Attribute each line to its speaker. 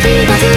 Speaker 1: ひたす